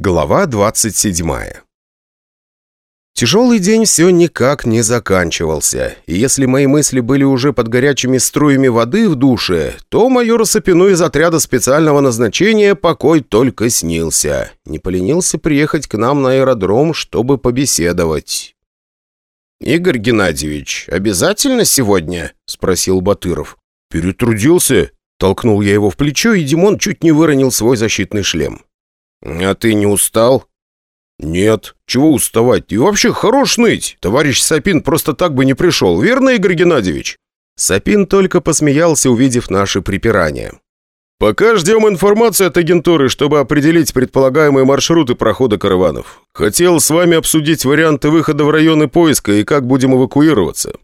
Глава 27 Тяжелый день все никак не заканчивался, и если мои мысли были уже под горячими струями воды в душе, то майору Сапину из отряда специального назначения покой только снился. Не поленился приехать к нам на аэродром, чтобы побеседовать. «Игорь Геннадьевич, обязательно сегодня?» – спросил Батыров. «Перетрудился?» – толкнул я его в плечо, и Димон чуть не выронил свой защитный шлем. «А ты не устал?» «Нет. Чего уставать? И вообще хорош ныть. Товарищ Сапин просто так бы не пришел, верно, Игорь Геннадьевич?» Сапин только посмеялся, увидев наши припирания. «Пока ждем информации от агентуры, чтобы определить предполагаемые маршруты прохода караванов. Хотел с вами обсудить варианты выхода в районы поиска и как будем эвакуироваться.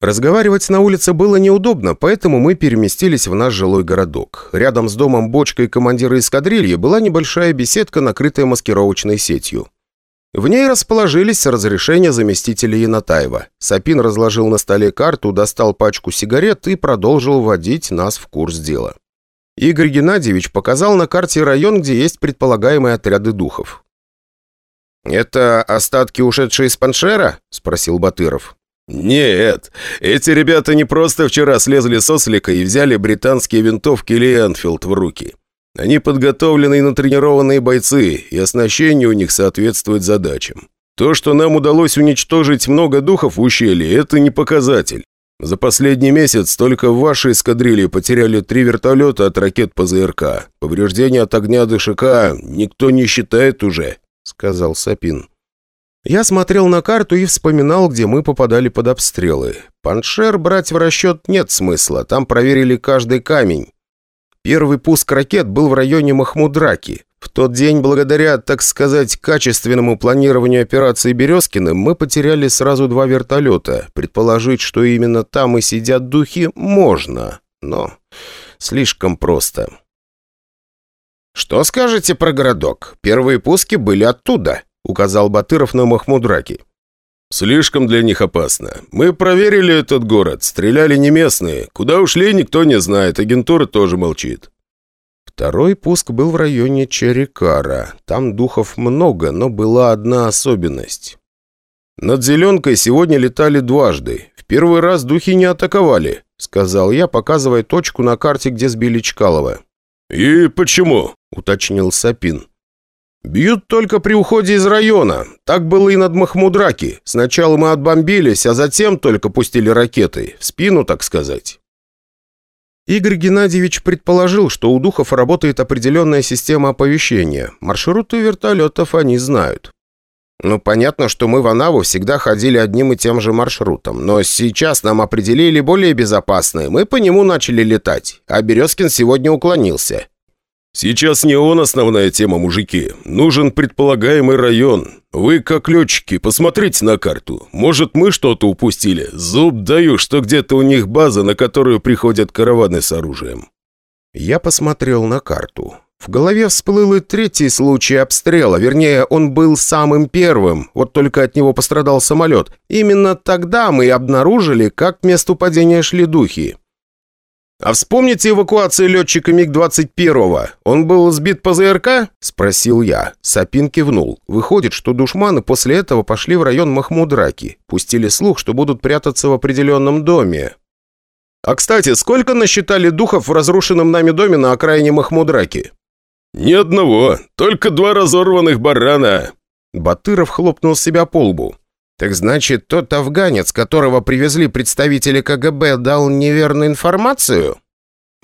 Разговаривать на улице было неудобно, поэтому мы переместились в наш жилой городок. Рядом с домом бочкой командира эскадрильи была небольшая беседка, накрытая маскировочной сетью. В ней расположились разрешения заместителя Янатаева. Сапин разложил на столе карту, достал пачку сигарет и продолжил вводить нас в курс дела. Игорь Геннадьевич показал на карте район, где есть предполагаемые отряды духов. «Это остатки, ушедшие из Паншера?» – спросил Батыров. «Нет, эти ребята не просто вчера слезли с ослика и взяли британские винтовки Ли Энфилд в руки. Они подготовленные и натренированные бойцы, и оснащение у них соответствует задачам. То, что нам удалось уничтожить много духов в ущелье, это не показатель. За последний месяц только в вашей эскадрилье потеряли три вертолета от ракет ПЗРК. Повреждения от огня ДШК никто не считает уже», — сказал Сапин. Я смотрел на карту и вспоминал, где мы попадали под обстрелы. Паншер брать в расчет нет смысла, там проверили каждый камень. Первый пуск ракет был в районе Махмудраки. В тот день, благодаря, так сказать, качественному планированию операции Березкиным, мы потеряли сразу два вертолета. Предположить, что именно там и сидят духи, можно, но слишком просто. «Что скажете про городок? Первые пуски были оттуда», указал Батыров на Махмудраки. «Слишком для них опасно. Мы проверили этот город, стреляли не местные. Куда ушли, никто не знает, агентура тоже молчит». Второй пуск был в районе Черекара. Там духов много, но была одна особенность. «Над Зеленкой сегодня летали дважды. В первый раз духи не атаковали», — сказал я, показывая точку на карте, где сбили Чкалова. «И почему?» — уточнил Сапин. «Бьют только при уходе из района. Так было и над Махмудраки. Сначала мы отбомбились, а затем только пустили ракеты. В спину, так сказать». Игорь Геннадьевич предположил, что у духов работает определенная система оповещения. Маршруты вертолетов они знают. Ну, понятно, что мы в Анаву всегда ходили одним и тем же маршрутом, но сейчас нам определили более безопасный, мы по нему начали летать, а Березкин сегодня уклонился. «Сейчас не он основная тема, мужики. Нужен предполагаемый район. Вы, как летчики, посмотрите на карту. Может, мы что-то упустили? Зуб даю, что где-то у них база, на которую приходят караваны с оружием». Я посмотрел на карту. В голове всплыл и третий случай обстрела. Вернее, он был самым первым. Вот только от него пострадал самолет. Именно тогда мы обнаружили, как к месту падения шли духи. «А вспомните эвакуацию летчика МиГ-21? Он был сбит по ЗРК?» – спросил я. Сапин кивнул. Выходит, что душманы после этого пошли в район Махмудраки. Пустили слух, что будут прятаться в определенном доме. «А, кстати, сколько насчитали духов в разрушенном нами доме на окраине Махмудраки?» «Ни одного. Только два разорванных барана». Батыров хлопнул себя по лбу. «Так значит, тот афганец, которого привезли представители КГБ, дал неверную информацию?»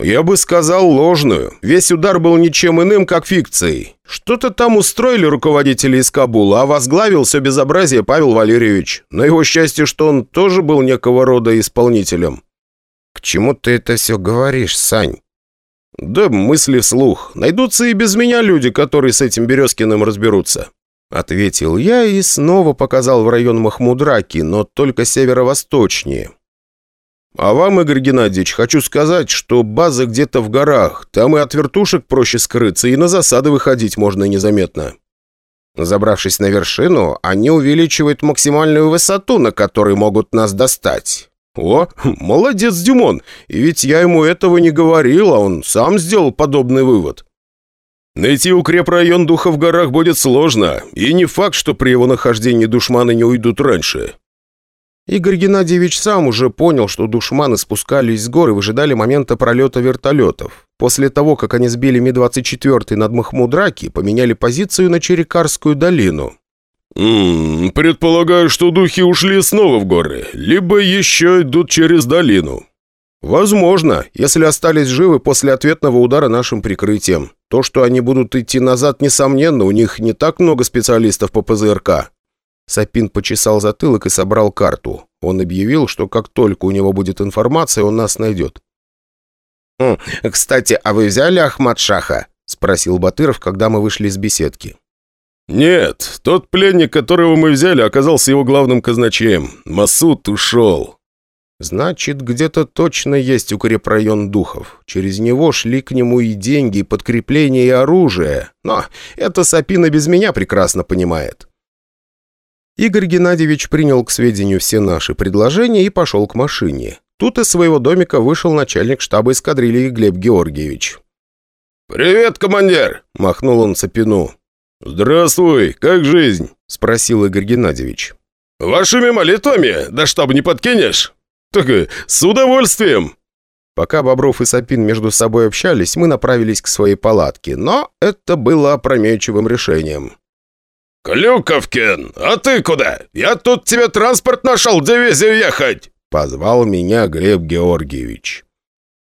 «Я бы сказал ложную. Весь удар был ничем иным, как фикцией. Что-то там устроили руководители из Кабула, а возглавил все безобразие Павел Валерьевич. Но его счастье, что он тоже был некого рода исполнителем». «К чему ты это все говоришь, Сань?» «Да мысли вслух. Найдутся и без меня люди, которые с этим Березкиным разберутся». Ответил я и снова показал в район Махмудраки, но только северо-восточнее. «А вам, Игорь Геннадьевич, хочу сказать, что база где-то в горах. Там и от вертушек проще скрыться, и на засады выходить можно незаметно». Забравшись на вершину, они увеличивают максимальную высоту, на которой могут нас достать. «О, молодец, Димон! И ведь я ему этого не говорил, а он сам сделал подобный вывод. Найти укрепрайон духа в горах будет сложно, и не факт, что при его нахождении душманы не уйдут раньше». Игорь Геннадьевич сам уже понял, что душманы спускались с гор и выжидали момента пролета вертолетов. После того, как они сбили Ми-24 над Махмудраки, поменяли позицию на Черекарскую долину. «М -м, «Предполагаю, что духи ушли снова в горы, либо еще идут через долину». «Возможно, если остались живы после ответного удара нашим прикрытием. То, что они будут идти назад, несомненно, у них не так много специалистов по ПЗРК». Сапин почесал затылок и собрал карту. Он объявил, что как только у него будет информация, он нас найдет. «Хм, «Кстати, а вы взяли Ахмад Шаха?» — спросил Батыров, когда мы вышли из беседки. «Нет, тот пленник, которого мы взяли, оказался его главным казначеем. Масуд ушел». «Значит, где-то точно есть укрепрайон духов. Через него шли к нему и деньги, и подкрепление, и оружие. Но это Сапина без меня прекрасно понимает». Игорь Геннадьевич принял к сведению все наши предложения и пошел к машине. Тут из своего домика вышел начальник штаба эскадрильи Глеб Георгиевич. «Привет, командир!» – махнул он Сапину. «Здравствуй, как жизнь?» – спросил Игорь Геннадьевич. «Вашими молитвами до штаба не подкинешь?» «Так с удовольствием!» Пока Бобров и Сапин между собой общались, мы направились к своей палатке, но это было опрометчивым решением. «Клюковкин, а ты куда? Я тут тебе транспорт нашел, дивизию ехать!» Позвал меня Глеб Георгиевич.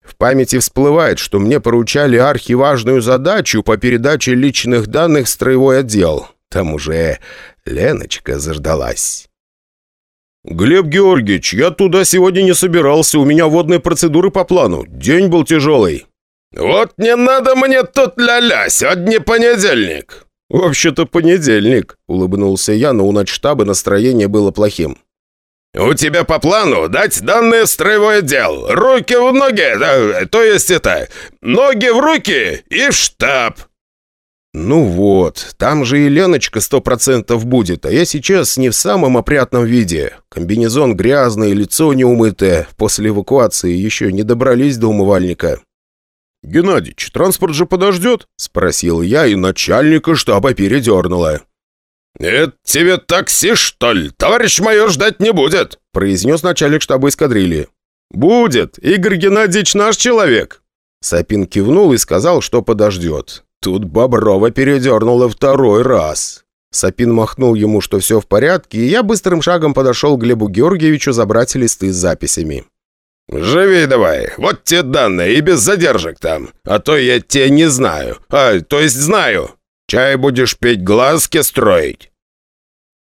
В памяти всплывает, что мне поручали архиважную задачу по передаче личных данных в строевой отдел. Там уже Леночка заждалась. «Глеб Георгиевич, я туда сегодня не собирался, у меня водные процедуры по плану. День был тяжелый». «Вот не надо мне тут ля-ля, сегодня понедельник». «Вообще-то понедельник», — улыбнулся я, но у начштаба настроение было плохим. «У тебя по плану дать данные строевой отдел. Руки в ноги, да, то есть это, ноги в руки и в штаб». «Ну вот, там же и Леночка сто процентов будет, а я сейчас не в самом опрятном виде. Комбинезон грязный, лицо неумытое. После эвакуации еще не добрались до умывальника». «Геннадич, транспорт же подождет?» — спросил я, и начальника штаба передернуло. «Это тебе такси, что ли? Товарищ майор ждать не будет!» — произнес начальник штаба эскадрильи. «Будет! Игорь Геннадьевич наш человек!» Сапин кивнул и сказал, что подождет. Тут Боброва передернула второй раз. Сапин махнул ему, что все в порядке, и я быстрым шагом подошел к Глебу Георгиевичу забрать листы с записями. «Живей давай, вот те данные, и без задержек там, а то я тебя не знаю, а, то есть знаю. Чай будешь пить, глазки строить?»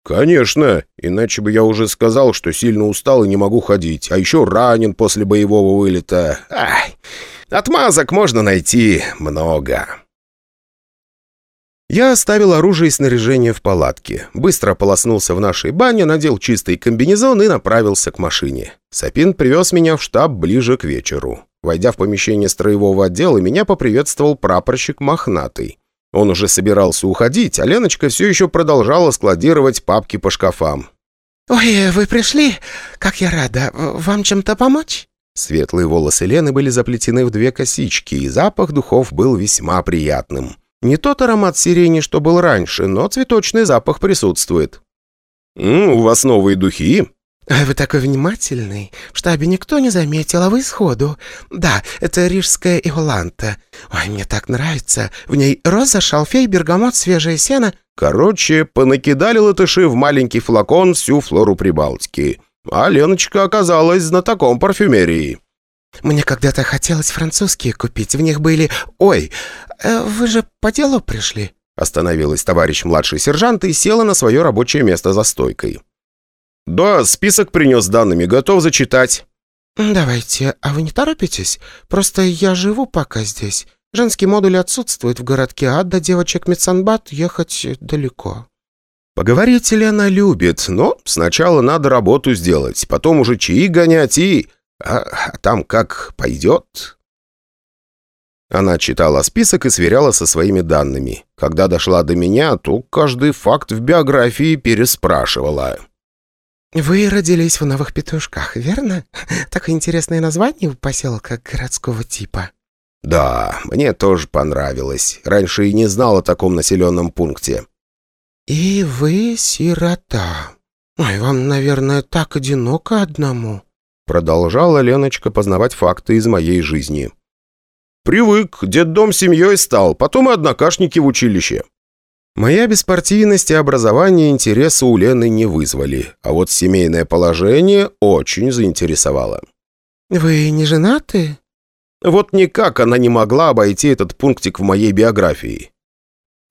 «Конечно, иначе бы я уже сказал, что сильно устал и не могу ходить, а еще ранен после боевого вылета. Ай, отмазок можно найти много». Я оставил оружие и снаряжение в палатке, быстро ополоснулся в нашей бане, надел чистый комбинезон и направился к машине. Сапин привез меня в штаб ближе к вечеру. Войдя в помещение строевого отдела, меня поприветствовал прапорщик Мохнатый. Он уже собирался уходить, а Леночка все еще продолжала складировать папки по шкафам. «Ой, вы пришли? Как я рада! Вам чем-то помочь?» Светлые волосы Лены были заплетены в две косички, и запах духов был весьма приятным. Не тот аромат сирени, что был раньше, но цветочный запах присутствует. «М -у, «У вас новые духи?» «Вы такой внимательный. В штабе никто не заметил, а вы сходу. Да, это рижская иоланта. Ой, мне так нравится. В ней роза, шалфей, бергамот, свежее сено». Короче, понакидали латыши в маленький флакон всю флору Прибалтики. А Леночка оказалась знатоком парфюмерии. «Мне когда-то хотелось французские купить. В них были... Ой, э, вы же по делу пришли?» Остановилась товарищ младший сержант и села на свое рабочее место за стойкой. «Да, список принес данными, готов зачитать». «Давайте, а вы не торопитесь? Просто я живу пока здесь. Женский модуль отсутствует в городке, а до девочек Мецанбат ехать далеко». Поговорить ли она любит, но сначала надо работу сделать, потом уже чаи гонять и... А, а там как пойдет?» Она читала список и сверяла со своими данными. Когда дошла до меня, то каждый факт в биографии переспрашивала. «Вы родились в Новых Петушках, верно? Такое интересное название у поселка городского типа». Да, мне тоже понравилось. Раньше и не знал о таком населенном пункте. «И вы сирота. Ой, вам, наверное, так одиноко одному». Продолжала Леночка познавать факты из моей жизни. «Привык, детдом семьей стал, потом и однокашники в училище». Моя беспартийность и образование интереса у Лены не вызвали, а вот семейное положение очень заинтересовало. «Вы не женаты?» Вот никак она не могла обойти этот пунктик в моей биографии.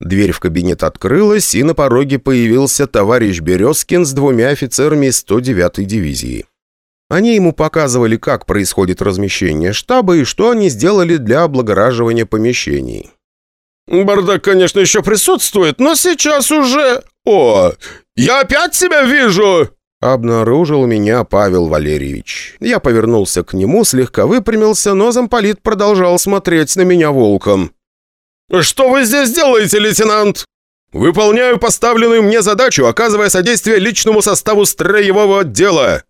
Дверь в кабинет открылась, и на пороге появился товарищ Березкин с двумя офицерами 109-й дивизии. Они ему показывали, как происходит размещение штаба и что они сделали для облагораживания помещений. «Бардак, конечно, еще присутствует, но сейчас уже... О, я опять себя вижу!» Обнаружил меня Павел Валерьевич. Я повернулся к нему, слегка выпрямился, но замполит продолжал смотреть на меня волком. «Что вы здесь делаете, лейтенант?» «Выполняю поставленную мне задачу, оказывая содействие личному составу строевого отдела».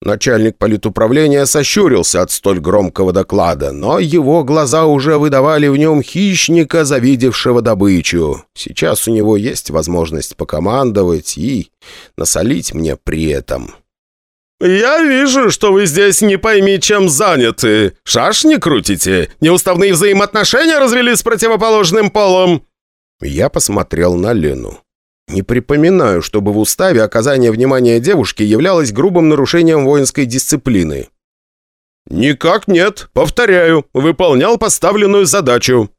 Начальник политуправления сощурился от столь громкого доклада, но его глаза уже выдавали в нем хищника, завидевшего добычу. Сейчас у него есть возможность покомандовать и насолить мне при этом. «Я вижу, что вы здесь не пойми чем заняты. Шашни крутите? Неуставные взаимоотношения развели с противоположным полом?» Я посмотрел на Лену. Не припоминаю, чтобы в уставе оказание внимания девушке являлось грубым нарушением воинской дисциплины. «Никак нет. Повторяю, выполнял поставленную задачу».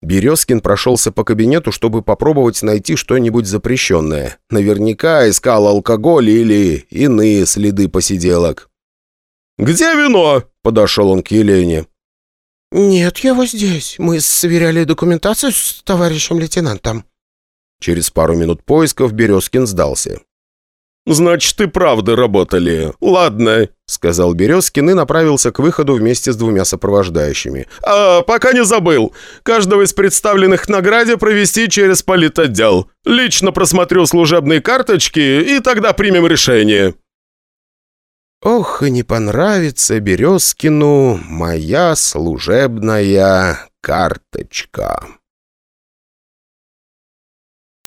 Березкин прошелся по кабинету, чтобы попробовать найти что-нибудь запрещенное. Наверняка искал алкоголь или иные следы посиделок. «Где вино?» – подошел он к Елене. «Нет его здесь. Мы сверяли документацию с товарищем лейтенантом». Через пару минут поисков Березкин сдался. «Значит, и правда работали. Ладно», — сказал Березкин и направился к выходу вместе с двумя сопровождающими. «А, пока не забыл. Каждого из представленных награде провести через политотдел. Лично просмотрю служебные карточки, и тогда примем решение». «Ох, и не понравится Березкину моя служебная карточка».